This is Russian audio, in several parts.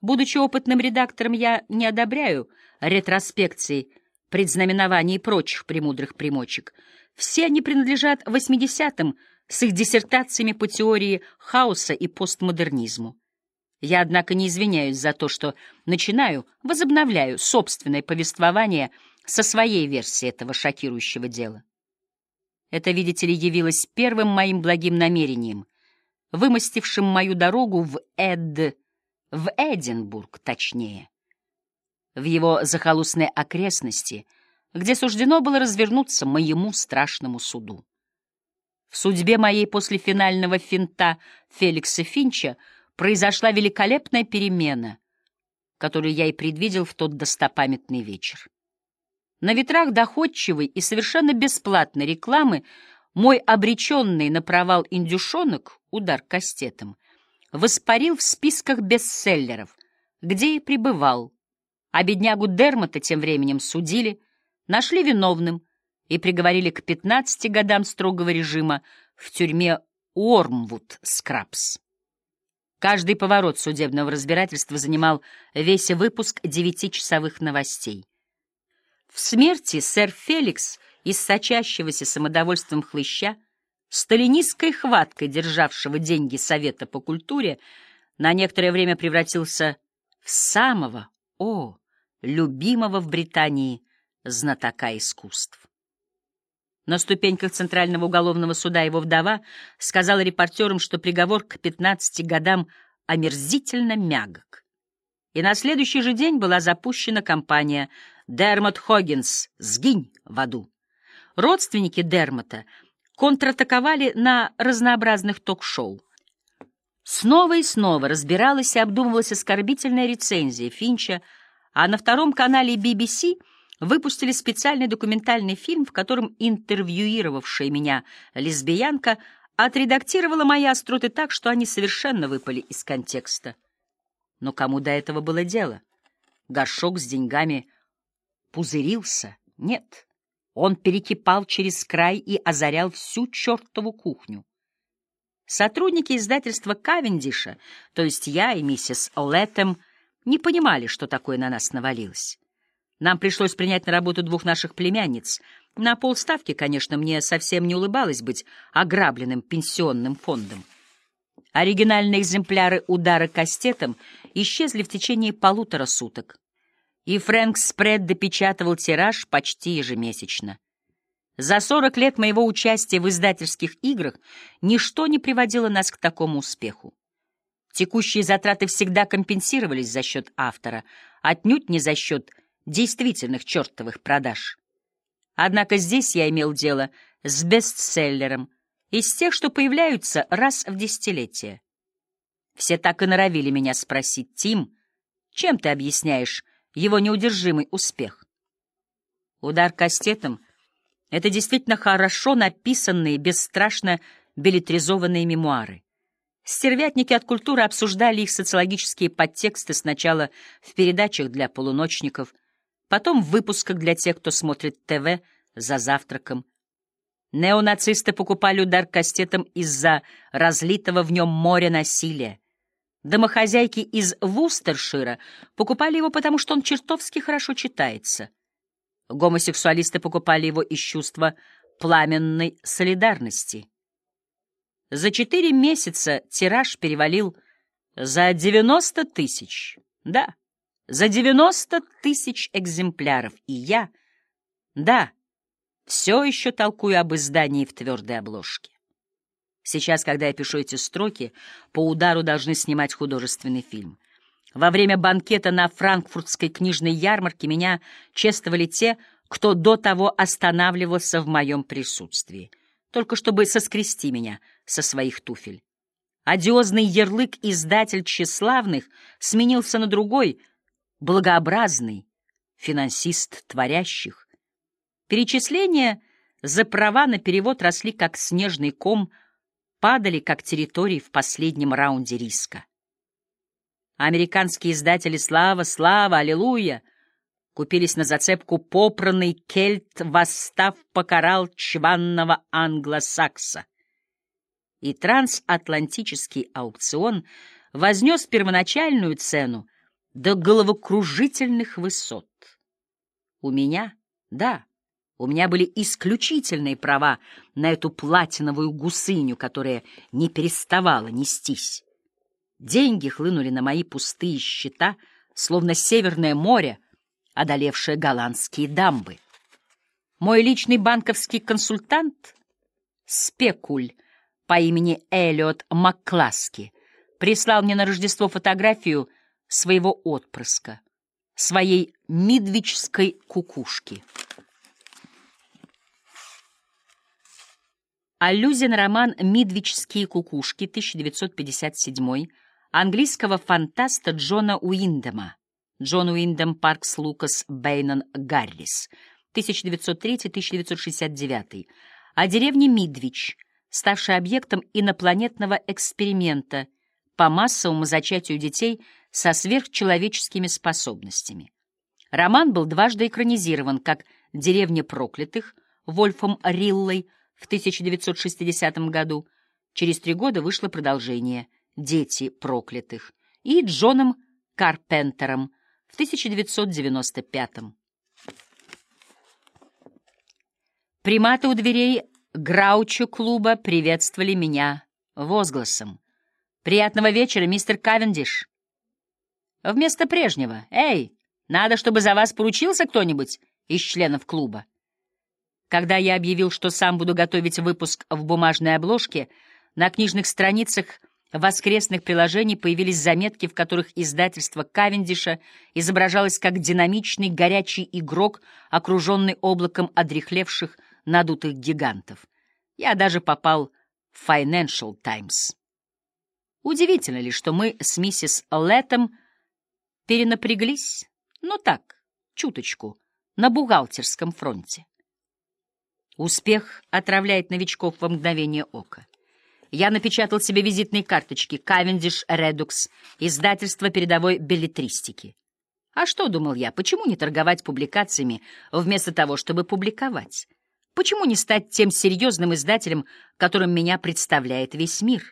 Будучи опытным редактором, я не одобряю ретроспекций, предзнаменований и прочих премудрых примочек. Все они принадлежат 80-м с их диссертациями по теории хаоса и постмодернизму. Я, однако, не извиняюсь за то, что начинаю, возобновляю собственное повествование со своей версии этого шокирующего дела. Это, видите ли, явилось первым моим благим намерением, вымостившим мою дорогу в Эд, в Эдинбург, точнее, в его захолустной окрестности, где суждено было развернуться моему страшному суду. В судьбе моей после финального финта Феликса Финча произошла великолепная перемена, которую я и предвидел в тот достопамятный вечер. На ветрах доходчивой и совершенно бесплатной рекламы мой обреченный на провал индюшонок, удар кастетом, воспарил в списках бестселлеров, где и пребывал, а беднягу Дермота тем временем судили, нашли виновным и приговорили к 15 годам строгого режима в тюрьме Уормвуд Скрабс. Каждый поворот судебного разбирательства занимал весь выпуск девятичасовых новостей. В смерти сэр Феликс из сочащегося самодовольством хлыща, сталинистской хваткой державшего деньги Совета по культуре, на некоторое время превратился в самого, о, любимого в Британии знатока искусств. На ступеньках Центрального уголовного суда его вдова сказала репортерам, что приговор к 15 годам омерзительно мягок. И на следующий же день была запущена кампания Дермот Хоггинс, сгинь в аду. Родственники Дермота контратаковали на разнообразных ток-шоу. Снова и снова разбиралась и обдумывалась оскорбительная рецензия Финча, а на втором канале BBC выпустили специальный документальный фильм, в котором интервьюировавшая меня лесбиянка отредактировала мои остроты так, что они совершенно выпали из контекста. Но кому до этого было дело? Горшок с деньгами — пузырился. Нет, он перекипал через край и озарял всю чертову кухню. Сотрудники издательства Кавендиша, то есть я и миссис Лэттем, не понимали, что такое на нас навалилось. Нам пришлось принять на работу двух наших племянниц. На полставки, конечно, мне совсем не улыбалось быть ограбленным пенсионным фондом. Оригинальные экземпляры удара кастетом исчезли в течение полутора суток и Фрэнк Спред допечатывал тираж почти ежемесячно. За сорок лет моего участия в издательских играх ничто не приводило нас к такому успеху. Текущие затраты всегда компенсировались за счет автора, отнюдь не за счет действительных чертовых продаж. Однако здесь я имел дело с бестселлером, из тех, что появляются раз в десятилетие. Все так и норовили меня спросить, «Тим, чем ты объясняешь его неудержимый успех. Удар кастетом — это действительно хорошо написанные, бесстрашно билетризованные мемуары. Стервятники от культуры обсуждали их социологические подтексты сначала в передачах для полуночников, потом в выпусках для тех, кто смотрит ТВ за завтраком. Неонацисты покупали удар кастетом из-за разлитого в нем моря насилия. Домохозяйки из Вустершира покупали его, потому что он чертовски хорошо читается. Гомосексуалисты покупали его из чувства пламенной солидарности. За четыре месяца тираж перевалил за 90 тысяч. Да, за 90 тысяч экземпляров. И я, да, все еще толкую об издании в твердой обложке. Сейчас, когда я пишу эти строки, по удару должны снимать художественный фильм. Во время банкета на франкфуртской книжной ярмарке меня чествовали те, кто до того останавливался в моем присутствии, только чтобы соскрести меня со своих туфель. Одиозный ярлык «издатель тщеславных» сменился на другой, благообразный, финансист творящих. Перечисления за права на перевод росли как снежный ком — падали как территории в последнем раунде риска. Американские издатели «Слава, слава, аллилуйя» купились на зацепку попранный кельт, восстав покарал чванного англосакса. И трансатлантический аукцион вознес первоначальную цену до головокружительных высот. У меня, да, у меня были исключительные права на эту платиновую гусыню, которая не переставала нестись. Деньги хлынули на мои пустые счета, словно Северное море, одолевшее голландские дамбы. Мой личный банковский консультант, спекуль по имени Эллиот Маккласки, прислал мне на Рождество фотографию своего отпрыска, своей мидвичской кукушки. Аллюзия на роман «Мидвичские кукушки» 1957 английского фантаста Джона Уиндема. Джон Уиндем Паркс Лукас Бейнон Гаррис 1903-1969 о деревне Мидвич, ставшей объектом инопланетного эксперимента по массовому зачатию детей со сверхчеловеческими способностями. Роман был дважды экранизирован как «Деревня проклятых» Вольфом Риллой в 1960 году. Через три года вышло продолжение «Дети проклятых» и Джоном Карпентером в 1995 Приматы у дверей Граучу-клуба приветствовали меня возгласом. «Приятного вечера, мистер Кавендиш!» Вместо прежнего «Эй, надо, чтобы за вас поручился кто-нибудь из членов клуба?» Когда я объявил, что сам буду готовить выпуск в бумажной обложке, на книжных страницах воскресных приложений появились заметки, в которых издательство Кавендиша изображалось как динамичный горячий игрок, окруженный облаком одрехлевших надутых гигантов. Я даже попал в Financial Times. Удивительно ли, что мы с миссис Лэттем перенапряглись, но так, чуточку, на бухгалтерском фронте. Успех отравляет новичков во мгновение ока. Я напечатал себе визитные карточки «Кавендиш Редукс», издательство передовой билетристики. А что, думал я, почему не торговать публикациями вместо того, чтобы публиковать? Почему не стать тем серьезным издателем, которым меня представляет весь мир?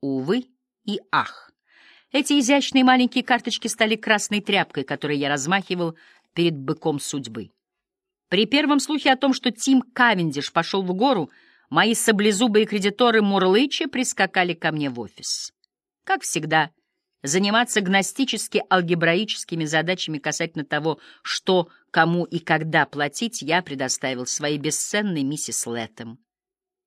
Увы и ах. Эти изящные маленькие карточки стали красной тряпкой, которой я размахивал перед быком судьбы. При первом слухе о том, что Тим Кавендиш пошел в гору, мои саблезубые кредиторы Мурлыча прискакали ко мне в офис. Как всегда, заниматься гностически-алгебраическими задачами касательно того, что, кому и когда платить, я предоставил своей бесценной миссис Лэттем.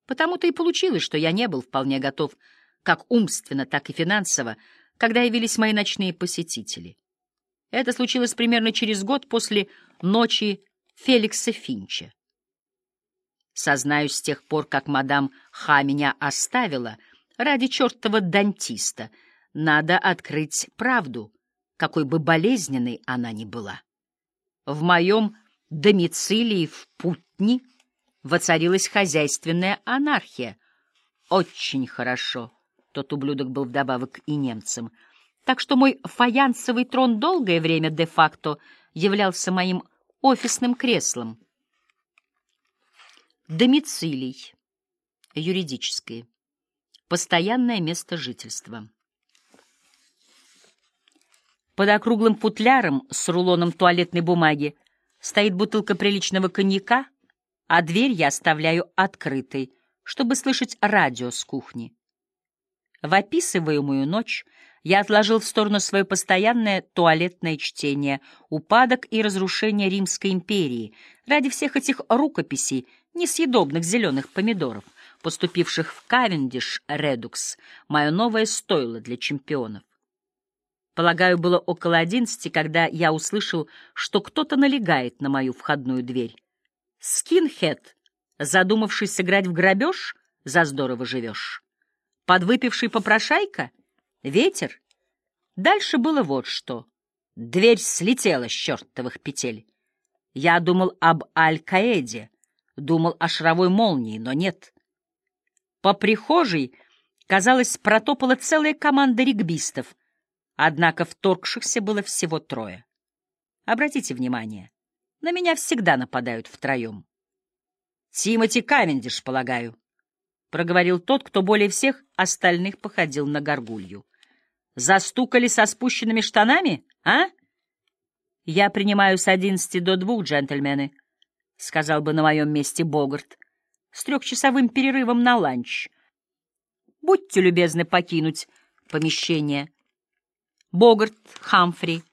Потому-то и получилось, что я не был вполне готов как умственно, так и финансово, когда явились мои ночные посетители. Это случилось примерно через год после ночи Феликса Финча. Сознаюсь, с тех пор, как мадам Ха меня оставила, ради чертова дантиста, надо открыть правду, какой бы болезненной она ни была. В моем домицилии в Путни воцарилась хозяйственная анархия. Очень хорошо. Тот ублюдок был вдобавок и немцем. Так что мой фаянсовый трон долгое время де-факто являлся моим офисным креслом. Домицилий. Юридическое. Постоянное место жительства. Под округлым футляром с рулоном туалетной бумаги стоит бутылка приличного коньяка, а дверь я оставляю открытой, чтобы слышать радио с кухни. В описываемую ночь я отложил в сторону свое постоянное туалетное чтение, упадок и разрушение Римской империи, ради всех этих рукописей, несъедобных зеленых помидоров, поступивших в Кавендиш Редукс, мое новое стойло для чемпионов. Полагаю, было около одиннадцати, когда я услышал, что кто-то налегает на мою входную дверь. Скинхед, задумавший сыграть в грабеж, за здорово живешь. Подвыпивший попрошайка — Ветер. Дальше было вот что. Дверь слетела с чертовых петель. Я думал об Аль-Каэде, думал о шаровой молнии, но нет. По прихожей, казалось, протопала целая команда регбистов, однако вторгшихся было всего трое. Обратите внимание, на меня всегда нападают втроем. Тимоти Кавендиш, полагаю, — проговорил тот, кто более всех остальных походил на горгулью. Застукали со спущенными штанами, а? Я принимаю с одиннадцати до двух, джентльмены, — сказал бы на моем месте Богарт, с трехчасовым перерывом на ланч. Будьте любезны покинуть помещение. Богарт Хамфри,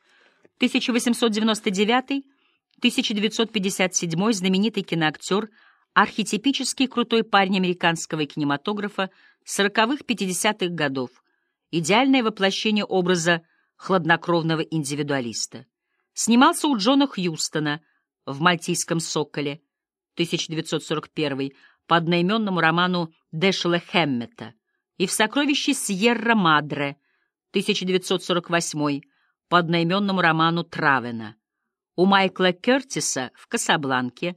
1899-1957, знаменитый киноактер, архетипический крутой парень американского кинематографа сороковых-пятидесятых годов, идеальное воплощение образа хладнокровного индивидуалиста. Снимался у Джона Хьюстона в «Мальтийском соколе» 1941 по одноименному роману Дэшела Хэммета и в «Сокровище Сьерра-Мадре» 1948 по одноименному роману Травена, у Майкла Кертиса в «Касабланке»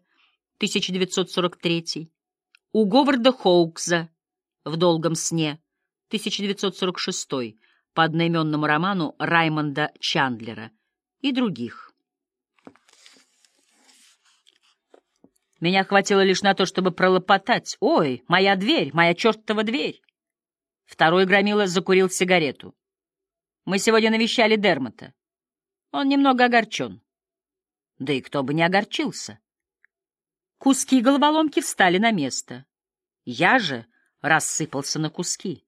1943, у Говарда Хоукза в «Долгом сне» 1946 по одноименному роману Раймонда Чандлера и других. Меня хватило лишь на то, чтобы пролопотать. «Ой, моя дверь, моя чертова дверь!» Второй громила закурил сигарету. «Мы сегодня навещали Дермота. Он немного огорчен. Да и кто бы не огорчился. Куски головоломки встали на место. Я же рассыпался на куски.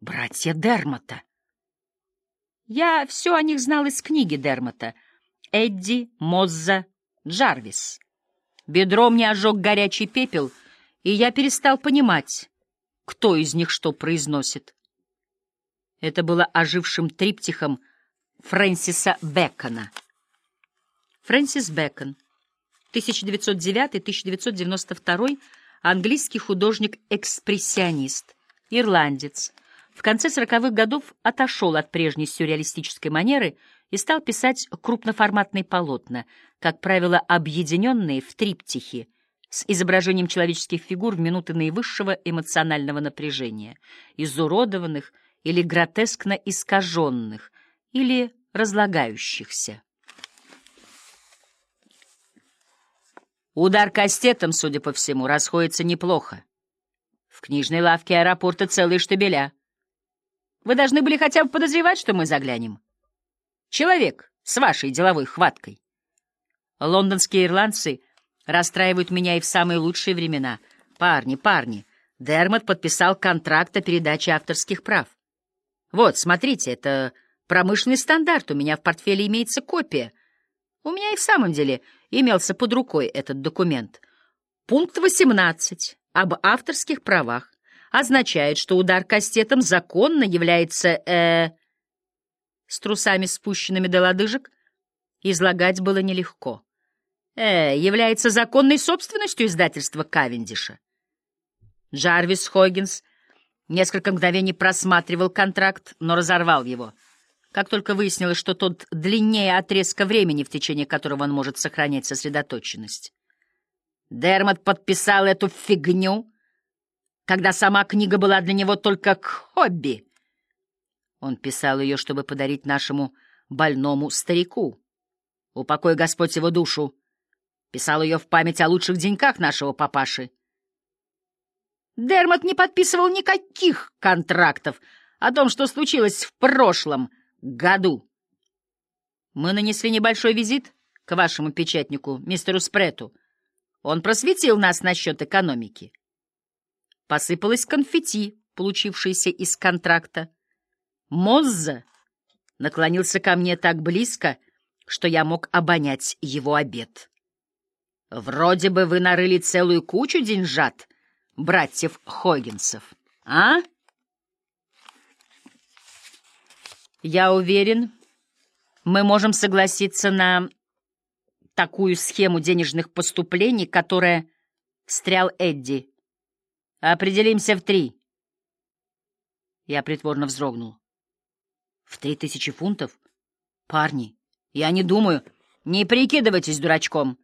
Братья Дермота. Я все о них знал из книги Дермота. Эдди, Мозза, Джарвис. Бедром мне ожег горячий пепел, и я перестал понимать, кто из них что произносит. Это было ожившим триптихом Фрэнсиса Бэкона. Фрэнсис Бэкон, 1909-1992, английский художник-экспрессионист, ирландец, в конце сороковых годов отошел от прежней сюрреалистической манеры и стал писать крупноформатные полотна, как правило, объединенные в триптихи, с изображением человеческих фигур в минуты наивысшего эмоционального напряжения, изуродованных или гротескно искаженных, или разлагающихся. Удар кастетом, судя по всему, расходится неплохо. В книжной лавке аэропорта целые штабеля. Вы должны были хотя бы подозревать, что мы заглянем. Человек с вашей деловой хваткой. Лондонские ирландцы расстраивают меня и в самые лучшие времена. Парни, парни, Дермот подписал контракт о передаче авторских прав. Вот, смотрите, это промышленный стандарт, у меня в портфеле имеется копия. У меня и в самом деле имелся под рукой этот документ. Пункт 18 об авторских правах означает, что удар кастетом законно является, э, С трусами спущенными до лодыжек излагать было нелегко. Э, является законной собственностью издательства Кавендиша. Джарвис Хоггинс несколько мгновений просматривал контракт, но разорвал его. Как только выяснилось, что тот длиннее отрезка времени, в течение которого он может сохранять сосредоточенность. Дермот подписал эту фигню когда сама книга была для него только к хобби. Он писал ее, чтобы подарить нашему больному старику. Упокой Господь его душу. Писал ее в память о лучших деньках нашего папаши. Дермот не подписывал никаких контрактов о том, что случилось в прошлом году. Мы нанесли небольшой визит к вашему печатнику, мистеру Спрету. Он просветил нас насчет экономики. Посыпалось конфетти, получившееся из контракта. Мозза наклонился ко мне так близко, что я мог обонять его обед. Вроде бы вы нарыли целую кучу деньжат, братьев Хоггинсов, а? Я уверен, мы можем согласиться на такую схему денежных поступлений, которая встрял Эдди. Определимся в три. Я притворно вздрогнул. В три тысячи фунтов? Парни, я не думаю. Не прикидывайтесь дурачком.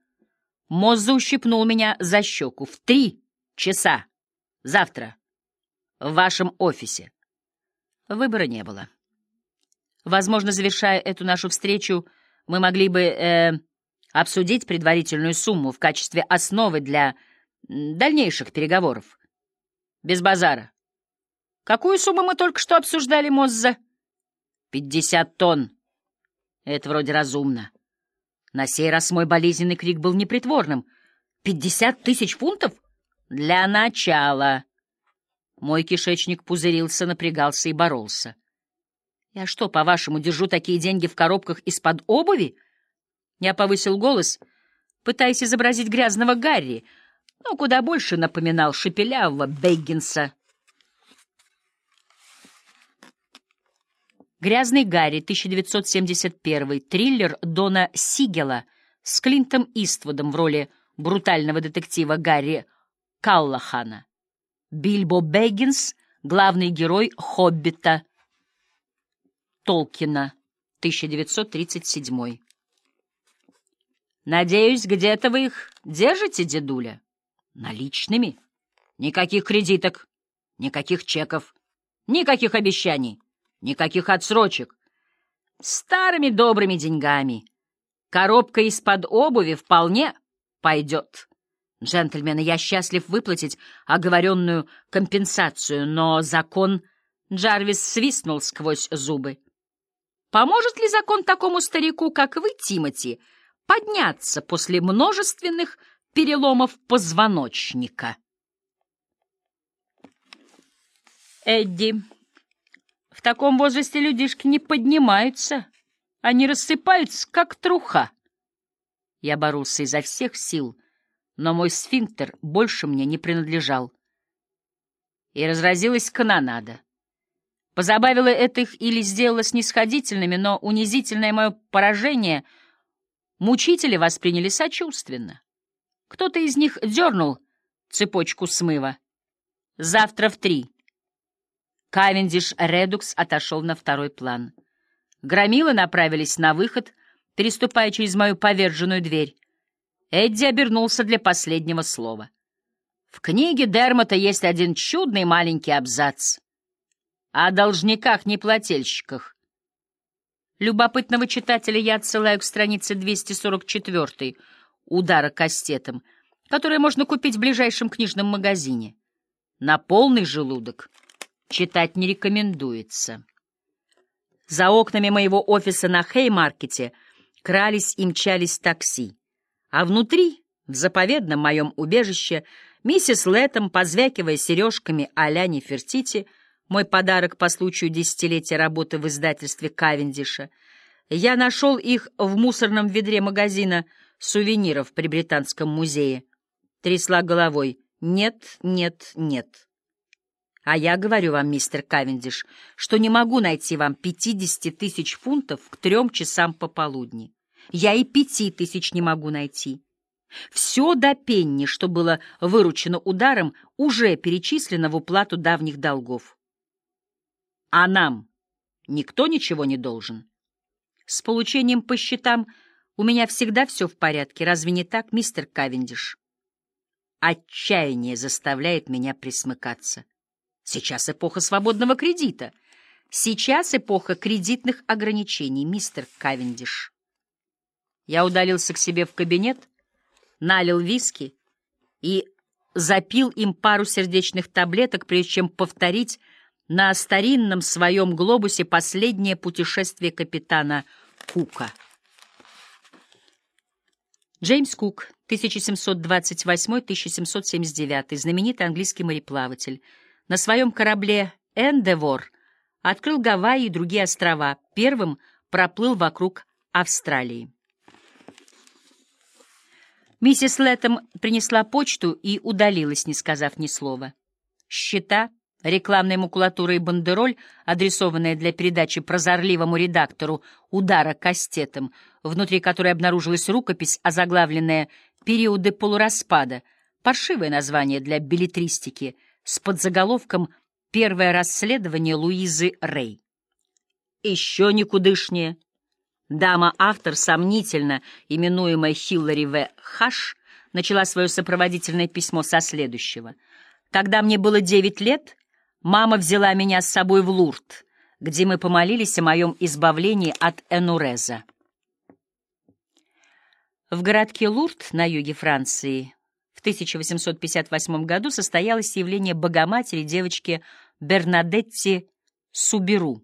Моза ущипнул меня за щеку. В три часа. Завтра. В вашем офисе. Выбора не было. Возможно, завершая эту нашу встречу, мы могли бы э, обсудить предварительную сумму в качестве основы для дальнейших переговоров. Без базара. Какую сумму мы только что обсуждали, Мозза? Пятьдесят тонн. Это вроде разумно. На сей раз мой болезненный крик был непритворным. Пятьдесят тысяч фунтов? Для начала. Мой кишечник пузырился, напрягался и боролся. Я что, по-вашему, держу такие деньги в коробках из-под обуви? Я повысил голос, пытаясь изобразить грязного Гарри, но куда больше напоминал шепелявого Бейгинса. «Грязный Гарри», 1971, триллер Дона Сигела с Клинтом Иствудом в роли брутального детектива Гарри Каллахана. Бильбо Бэггинс, главный герой «Хоббита» Толкина, 1937. «Надеюсь, где-то вы их держите, дедуля?» «Наличными. Никаких кредиток, никаких чеков, никаких обещаний». Никаких отсрочек. Старыми добрыми деньгами. Коробка из-под обуви вполне пойдет. Джентльмены, я счастлив выплатить оговоренную компенсацию, но закон... Джарвис свистнул сквозь зубы. Поможет ли закон такому старику, как вы, Тимати, подняться после множественных переломов позвоночника? Эдди в таком возрасте людишки не поднимаются, они рассыпаются, как труха. Я боролся изо всех сил, но мой сфинктер больше мне не принадлежал. И разразилась канонада. Позабавило это их или сделало снисходительными, но унизительное мое поражение мучители восприняли сочувственно. Кто-то из них дернул цепочку смыва. Завтра в три. Кавендиш Редукс отошел на второй план. Громилы направились на выход, переступая через мою поверженную дверь. Эдди обернулся для последнего слова. В книге Дермота есть один чудный маленький абзац. О должниках-неплательщиках. Любопытного читателя я отсылаю к странице 244 удара кастетом, которое можно купить в ближайшем книжном магазине. На полный желудок — читать не рекомендуется. За окнами моего офиса на Хеймаркете крались и мчались такси, а внутри, в заповедном моем убежище, миссис Лэттем, позвякивая сережками а-ля Нефертити, мой подарок по случаю десятилетия работы в издательстве Кавендиша, я нашел их в мусорном ведре магазина сувениров при Британском музее. Трясла головой. Нет, нет, нет. А я говорю вам, мистер Кавендиш, что не могу найти вам пятидесяти тысяч фунтов к трем часам пополудни. Я и пяти тысяч не могу найти. Все до пенни, что было выручено ударом, уже перечислено в уплату давних долгов. А нам никто ничего не должен. С получением по счетам у меня всегда все в порядке, разве не так, мистер Кавендиш? Отчаяние заставляет меня присмыкаться. Сейчас эпоха свободного кредита. Сейчас эпоха кредитных ограничений, мистер Кавендиш. Я удалился к себе в кабинет, налил виски и запил им пару сердечных таблеток, прежде чем повторить на старинном своем глобусе последнее путешествие капитана Кука. Джеймс Кук, 1728-1779, знаменитый английский мореплаватель, на своем корабле «Эндевор» открыл Гавайи и другие острова, первым проплыл вокруг Австралии. Миссис Лэттем принесла почту и удалилась, не сказав ни слова. Счета, рекламная макулатура и бандероль, адресованная для передачи прозорливому редактору удара кастетом, внутри которой обнаружилась рукопись, озаглавленная «Периоды полураспада», паршивое название для билетристики — с подзаголовком «Первое расследование Луизы Рэй». Еще никудышнее. Дама-автор, сомнительно именуемая Хиллари В. Хаш, начала свое сопроводительное письмо со следующего. «Когда мне было девять лет, мама взяла меня с собой в Лурд, где мы помолились о моем избавлении от Энуреза». В городке Лурд на юге Франции в 1858 году состоялось явление Богоматери девочки Бернадетти Суберу.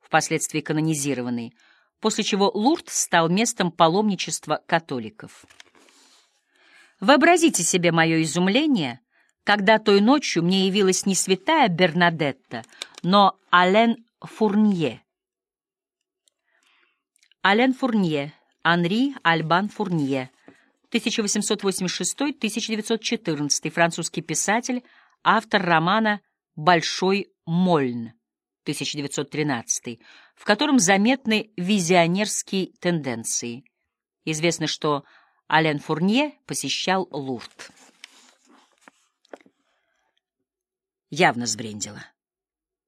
Впоследствии канонизированный, после чего Лурд стал местом паломничества католиков. Вообразите себе мое изумление, когда той ночью мне явилась не святая Бернадетта, но Ален Фурнье. Ален Фурнье, Анри Альбан Фурнье, 1886-1914, французский писатель, автор романа «Большой Мольн», 1913, в котором заметны визионерские тенденции. Известно, что Ален Фурнье посещал Лурд. Явно сбрендила.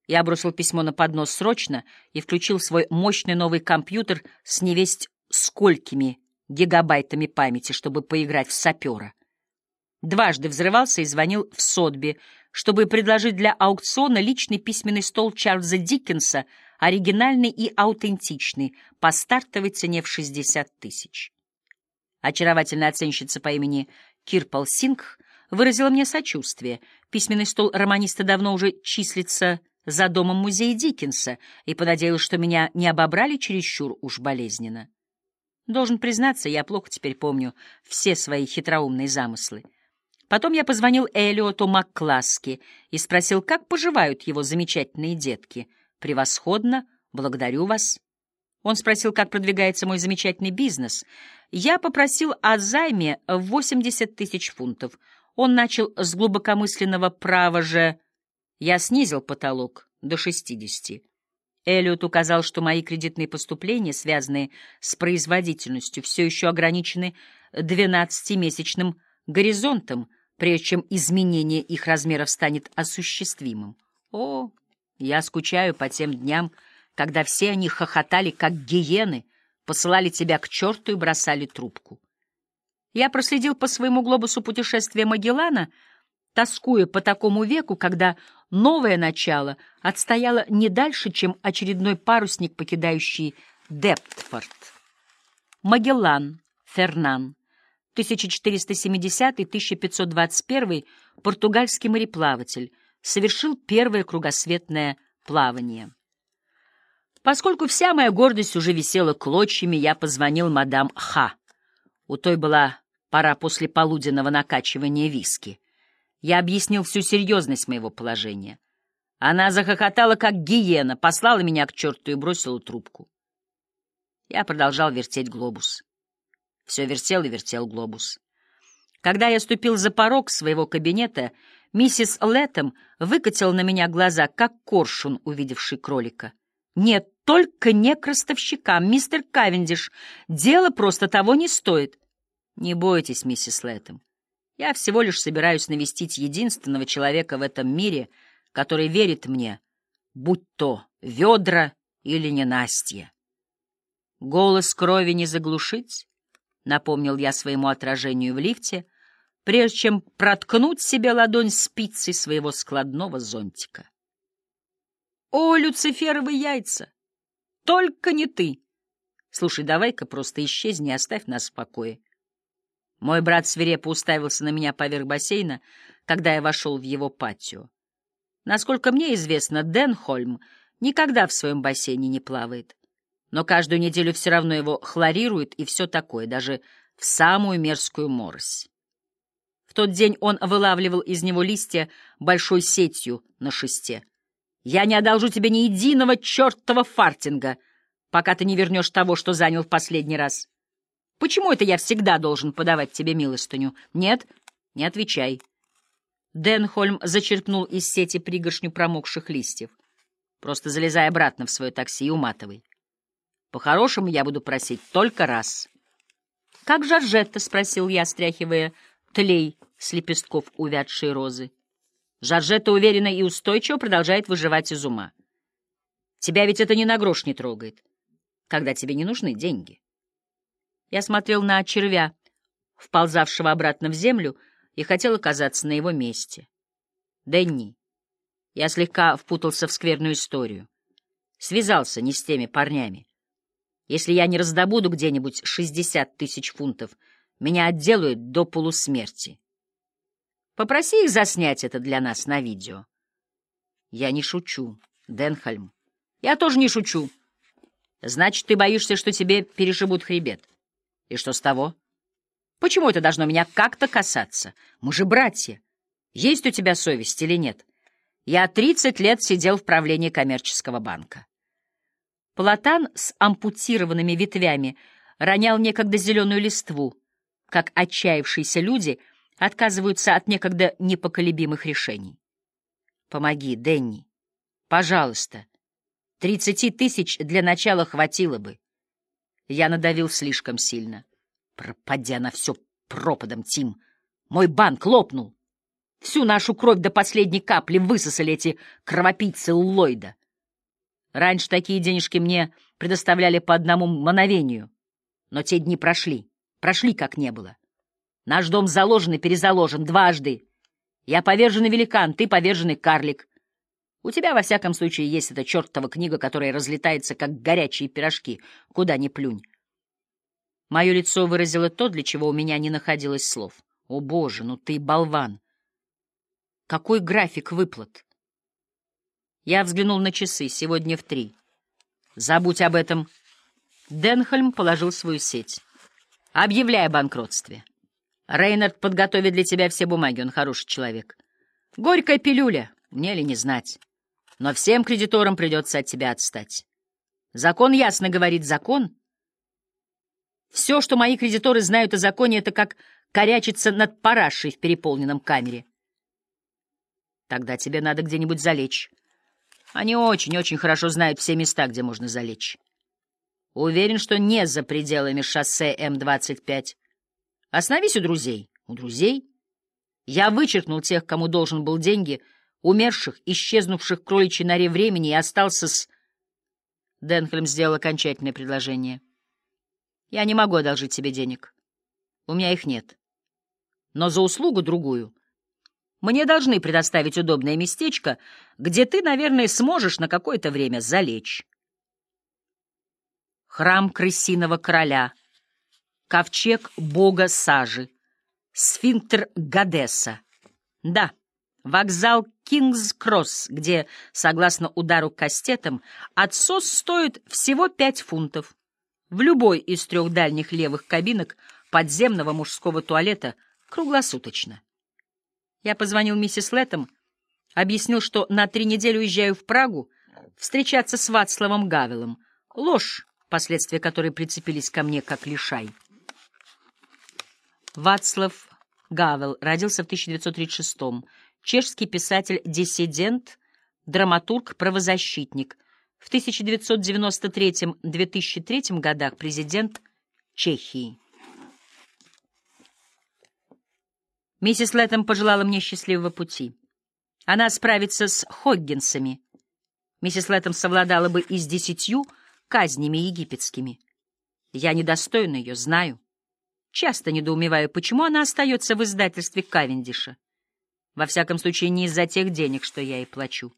Я бросил письмо на поднос срочно и включил свой мощный новый компьютер с невесть сколькими гигабайтами памяти, чтобы поиграть в сапера. Дважды взрывался и звонил в Сотби, чтобы предложить для аукциона личный письменный стол Чарльза Диккенса, оригинальный и аутентичный, по стартовой цене в 60 тысяч. Очаровательная оценщица по имени Кирпал Сингх выразила мне сочувствие. Письменный стол романиста давно уже числится за домом музея Диккенса и понадеялась, что меня не обобрали чересчур уж болезненно. Должен признаться, я плохо теперь помню все свои хитроумные замыслы. Потом я позвонил Элиоту Маккласки и спросил, как поживают его замечательные детки. «Превосходно, благодарю вас». Он спросил, как продвигается мой замечательный бизнес. Я попросил о займе в 80 тысяч фунтов. Он начал с глубокомысленного права же... Я снизил потолок до 60. Эллиот указал, что мои кредитные поступления, связанные с производительностью, все еще ограничены 12-месячным горизонтом, прежде чем изменение их размеров станет осуществимым. О, я скучаю по тем дням, когда все они хохотали, как гиены, посылали тебя к черту и бросали трубку. Я проследил по своему глобусу путешествия Магеллана, тоскуя по такому веку, когда новое начало отстояло не дальше, чем очередной парусник, покидающий Дептфорд. Магеллан, Фернан, 1470-1521, португальский мореплаватель, совершил первое кругосветное плавание. Поскольку вся моя гордость уже висела клочьями, я позвонил мадам Ха. У той была пора после полуденного накачивания виски. Я объяснил всю серьезность моего положения. Она захохотала, как гиена, послала меня к черту и бросила трубку. Я продолжал вертеть глобус. Все вертел и вертел глобус. Когда я ступил за порог своего кабинета, миссис Лэттем выкатила на меня глаза, как коршун, увидевший кролика. «Нет, только не к мистер Кавендиш. Дело просто того не стоит». «Не бойтесь, миссис Лэттем. Я всего лишь собираюсь навестить единственного человека в этом мире, который верит мне, будь то ведра или ненастье. Голос крови не заглушить, — напомнил я своему отражению в лифте, прежде чем проткнуть себе ладонь спицей своего складного зонтика. О, люциферовы яйца! Только не ты! Слушай, давай-ка просто исчезни и оставь нас в покое. Мой брат свирепо уставился на меня поверх бассейна, когда я вошел в его патио. Насколько мне известно, Денхольм никогда в своем бассейне не плавает. Но каждую неделю все равно его хлорируют и все такое, даже в самую мерзкую морось. В тот день он вылавливал из него листья большой сетью на шесте. «Я не одолжу тебе ни единого чертова фартинга, пока ты не вернешь того, что занял в последний раз». Почему это я всегда должен подавать тебе милостыню? Нет? Не отвечай. Денхольм зачерпнул из сети пригоршню промокших листьев. Просто залезай обратно в свое такси и уматывай. По-хорошему я буду просить только раз. — Как Жоржетта? — спросил я, стряхивая тлей с лепестков увядшей розы. Жоржетта уверенно и устойчиво продолжает выживать из ума. Тебя ведь это ни на грош не трогает, когда тебе не нужны деньги. Я смотрел на червя, вползавшего обратно в землю, и хотел оказаться на его месте. Дэнни. Я слегка впутался в скверную историю. Связался не с теми парнями. Если я не раздобуду где-нибудь шестьдесят тысяч фунтов, меня отделают до полусмерти. Попроси их заснять это для нас на видео. Я не шучу, Денхальм. Я тоже не шучу. Значит, ты боишься, что тебе перешибут хребет. И что с того? Почему это должно меня как-то касаться? Мы же братья. Есть у тебя совесть или нет? Я тридцать лет сидел в правлении коммерческого банка. Платан с ампутированными ветвями ронял некогда зеленую листву, как отчаявшиеся люди отказываются от некогда непоколебимых решений. Помоги, Денни. Пожалуйста. Тридцати тысяч для начала хватило бы. Я надавил слишком сильно. Пропадя на все пропадом, Тим. Мой банк лопнул. Всю нашу кровь до последней капли высосали эти кровопийцы Ллойда. Раньше такие денежки мне предоставляли по одному мановению. Но те дни прошли. Прошли, как не было. Наш дом заложен и перезаложен дважды. Я поверженный великан, ты поверженный карлик. У тебя, во всяком случае, есть эта чертова книга, которая разлетается, как горячие пирожки, куда ни плюнь. Мое лицо выразило то, для чего у меня не находилось слов. О, Боже, ну ты болван! Какой график выплат? Я взглянул на часы. Сегодня в три. Забудь об этом. Денхельм положил свою сеть. Объявляй о банкротстве. Рейнард подготовит для тебя все бумаги, он хороший человек. Горькая пилюля, мне ли не знать. Но всем кредиторам придется от тебя отстать. Закон ясно говорит закон. Все, что мои кредиторы знают о законе, это как корячиться над парашей в переполненном камере. Тогда тебе надо где-нибудь залечь. Они очень-очень хорошо знают все места, где можно залечь. Уверен, что не за пределами шоссе М-25. Остановись у друзей. У друзей? Я вычеркнул тех, кому должен был деньги, умерших, исчезнувших в кроличьей норе времени, и остался с... Денхельм сделал окончательное предложение. Я не могу одолжить тебе денег. У меня их нет. Но за услугу другую мне должны предоставить удобное местечко, где ты, наверное, сможешь на какое-то время залечь. Храм крысиного короля, ковчег бога Сажи, сфинктер Гадеса. Да, вокзал Кингс-Кросс, где, согласно удару кастетом, отсос стоит всего пять фунтов. В любой из трех дальних левых кабинок подземного мужского туалета круглосуточно. Я позвонил миссис Лэттем, объяснил, что на три недели уезжаю в Прагу встречаться с Вацлавом Гавелом. Ложь, последствия которой прицепились ко мне как лишай. Вацлав Гавел родился в 1936-м. Чешский писатель-диссидент, драматург-правозащитник. В 1993-2003 годах президент Чехии. Миссис Лэттем пожелала мне счастливого пути. Она справится с Хоггинсами. Миссис Лэттем совладала бы и с десятью казнями египетскими. Я недостойна ее, знаю. Часто недоумеваю, почему она остается в издательстве Кавендиша. Во всяком случае, не из-за тех денег, что я ей плачу.